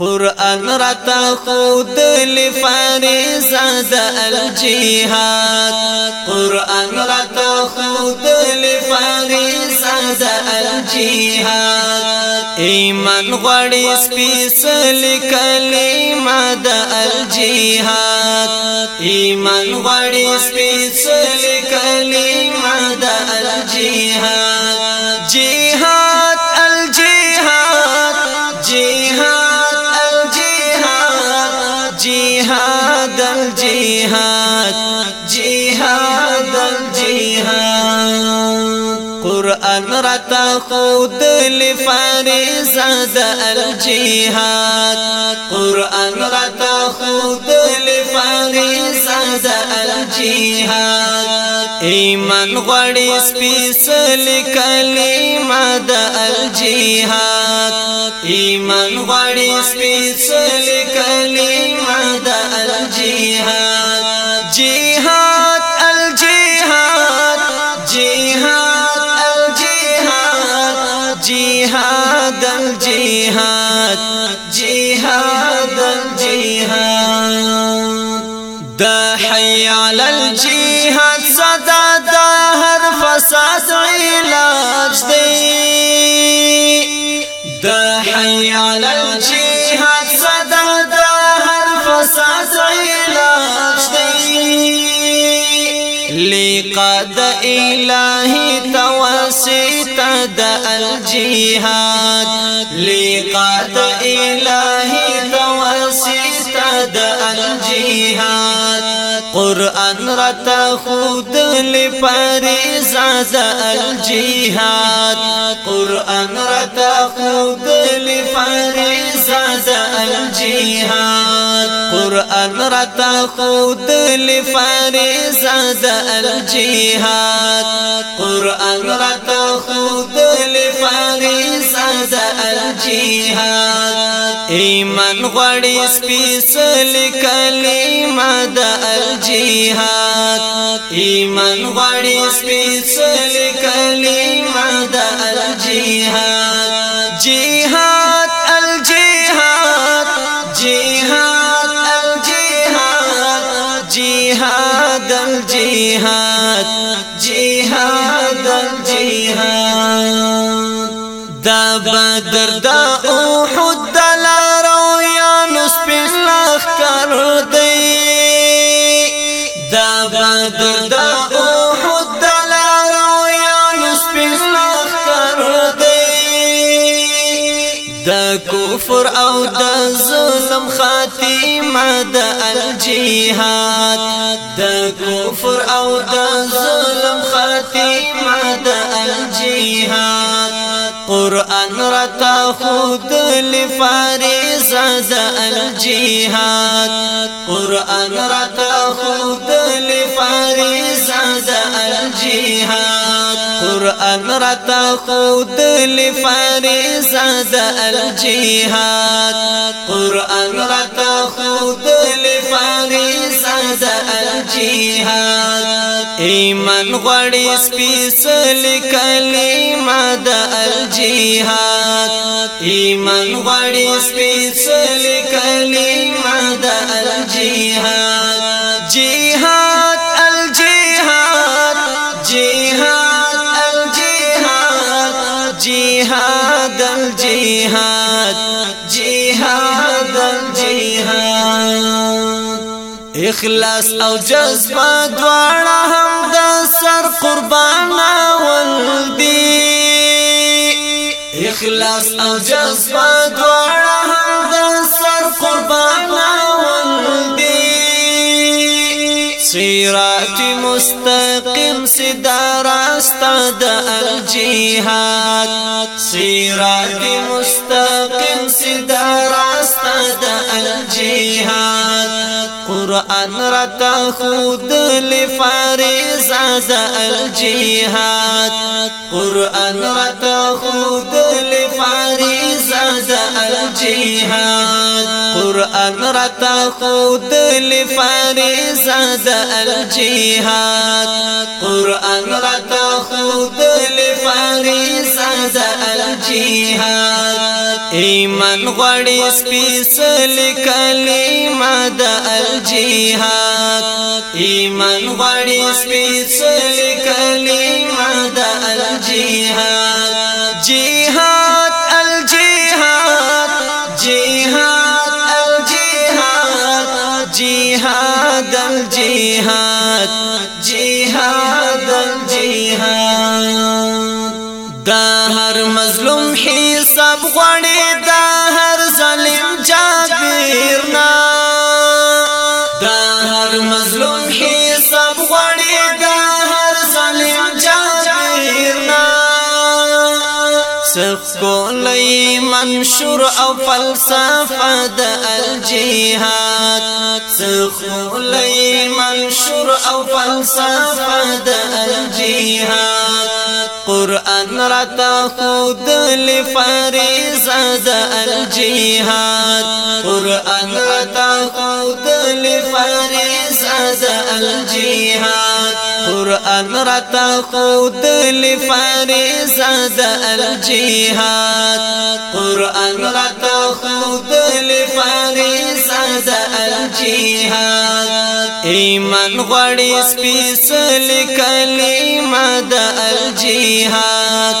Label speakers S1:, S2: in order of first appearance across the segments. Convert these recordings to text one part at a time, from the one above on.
S1: قرآن رتا خود لفارزا دا الجهاد قرآن رتا خود لفارزا دا الجهاد
S2: ایمان غړی سپیسل
S1: کلمه د الجهاد ایمان غړی سپیسل کلمه د الجهاد قرآن رتا خود لفارز دا الجهاد قرآن رتا خود لفارز دا الجهاد
S2: ایمان غړی
S1: سپیسل کلمه د الجهاد
S2: ایمان
S1: غړی سپیسل کلمه د الجهاد حي على الجهاد صدا دا هر فساد علاج دی دا حي على الجهاد صدا دا هر فساد علاج دی لقد الہی توسط د الجهاد لقد الہی توسط دا الجهاد قرآن رتا خود لپاری زازا الجihad قرآن رتا خود لپاری زازا الجihad قرآن رتا خود لپاری زازا الجihad قرآن رتا خود لپاری زازا الجihad
S2: ایمان
S1: غړی سپیڅلې کلمه د جهاد ایمان غړي سپېڅل کلمه د الجهاد جهاد الجهاد جهاد الجهاد جهاد الجهاد جهاد الجهاد دا بدر دا کفر او د ظلم خاتمه د الجهاد د کفر او د ظلم خاتمه د الجهاد قران رتا خود لفارز د الجهاد قران رتا خود قرآن رتا خود لفارزا دا الجهاد قرآن رتا خود لفارزا دا الجهاد
S2: ایمان
S1: غړی سپیسل کلمه د الجهاد ایمان غړی سپیسل کلمه د الجهاد جهاد جهاد اخلاص او جذبه دواړه هم د سر قربان ول دي اخلاص او جذبه دواړه صراط مستقيم سدا راستا دا الجهاد صراط مستقيم سدا راستا دا الجهاد قرآن رتا خود لفارز از الجهاد قرآن رتا خود لفارز از الجهاد قرآن رتا خود لفارز از الجهاد قرآن رتا خود لفارز از الجهاد
S2: ایمان
S1: غړی سپیڅلې کلمه د الجهاد چې حق ایمان غړي سپېڅلې کلمه د الجهاد جهاد الجهاد جهاد الجهاد جهاد الجهاد جهاد الجهاد دا هر مظلوم حساب غړي دا سخ منشور او فلسفه د الجهاد سخ منشور او فلسفه د الجهاد قران رات خود لفریضه د الجهاد قران رات خود لفریضه د الجهاد قرآن رتا خود لفارزا دا الجهاد قرآن رتا خود لفارزا دا الجهاد
S2: ایمان
S1: غړی سپیسل کلمه دا الجهاد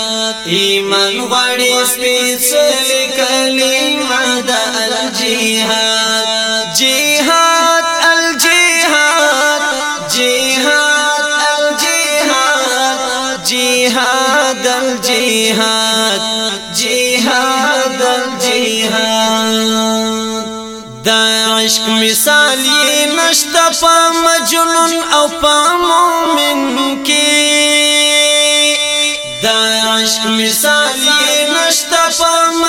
S1: ایمان غړی سپیسل کلمه دا الجهاد جهاد الجهاد جهاد الجهاد دا عشق مثال یې نشته په مجنون او په مؤمن کې دا عشق مثال یې نشته په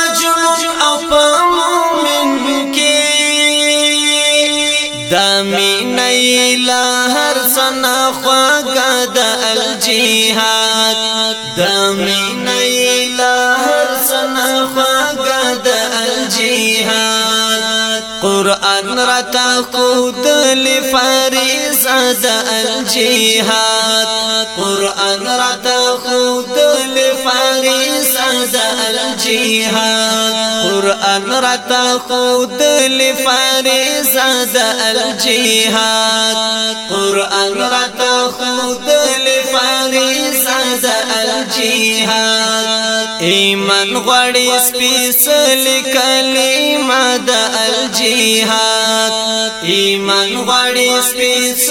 S1: رتا خود لفریز د الجهاد قران رتا خود لفریز د الجهاد قران رتا خود لفریز د الجهاد قران رتا خود لفریز د الجهاد
S2: ایمان
S1: غړی سپیس کلمه د الجیحات ایمان غړی سپیس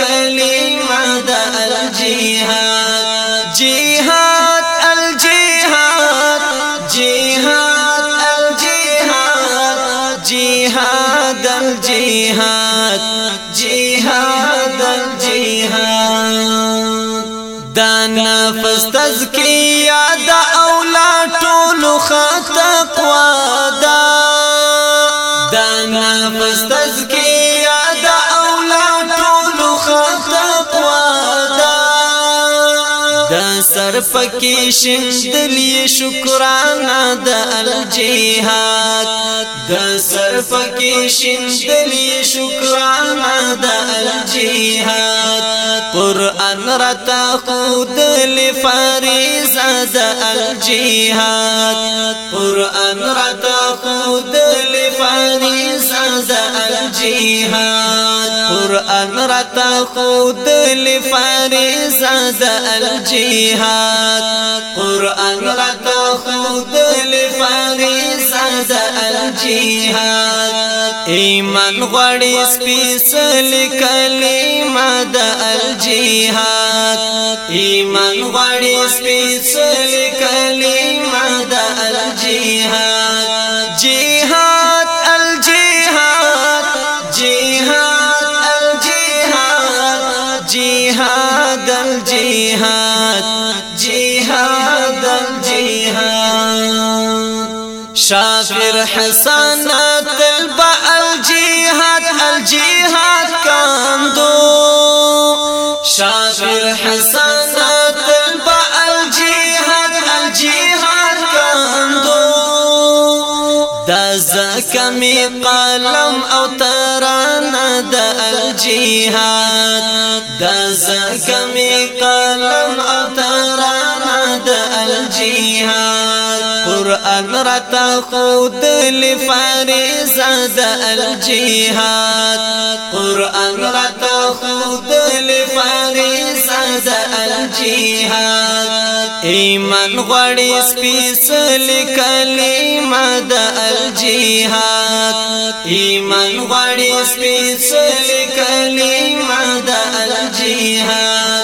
S1: کلمه د الجیحات جیحات الجیحات جیحات الجیحات جیحات الجیحات جیحات الجیحات دا نفس تزکیه تقوا دا دا نفس تزکی سر پکې شندلې شکرانا دا الجهاد
S2: دا سر
S1: پکې شندلې شکرانا دا الجهاد قران رتا خود لفریضه دا الجهاد قران رتا خود لفریضه دا الجهاد قرآن رتا خود لفارزا دا الجهاد قرآن رتا خود لفارزا دا الجهاد
S2: ایمان
S1: غړی سپیسل کلمه د الجهاد ایمان غړی سپیسل کلمه د الجهاد پر حسانات طلبا الجهاد الجهاد کاندو شاپر حسانات طلبا الجهاد الجهاد کاندو دا زکمی قلم او ترانه د الجهاد دا زکمی قلم قرآن رتا خود لفارز دا الجهاد قرآن رتا خود لفارز دا الجهاد
S2: ایمان
S1: غړی سپیسل کلمه د الجهاد ایمان غړی سپیسل کلمه د الجهاد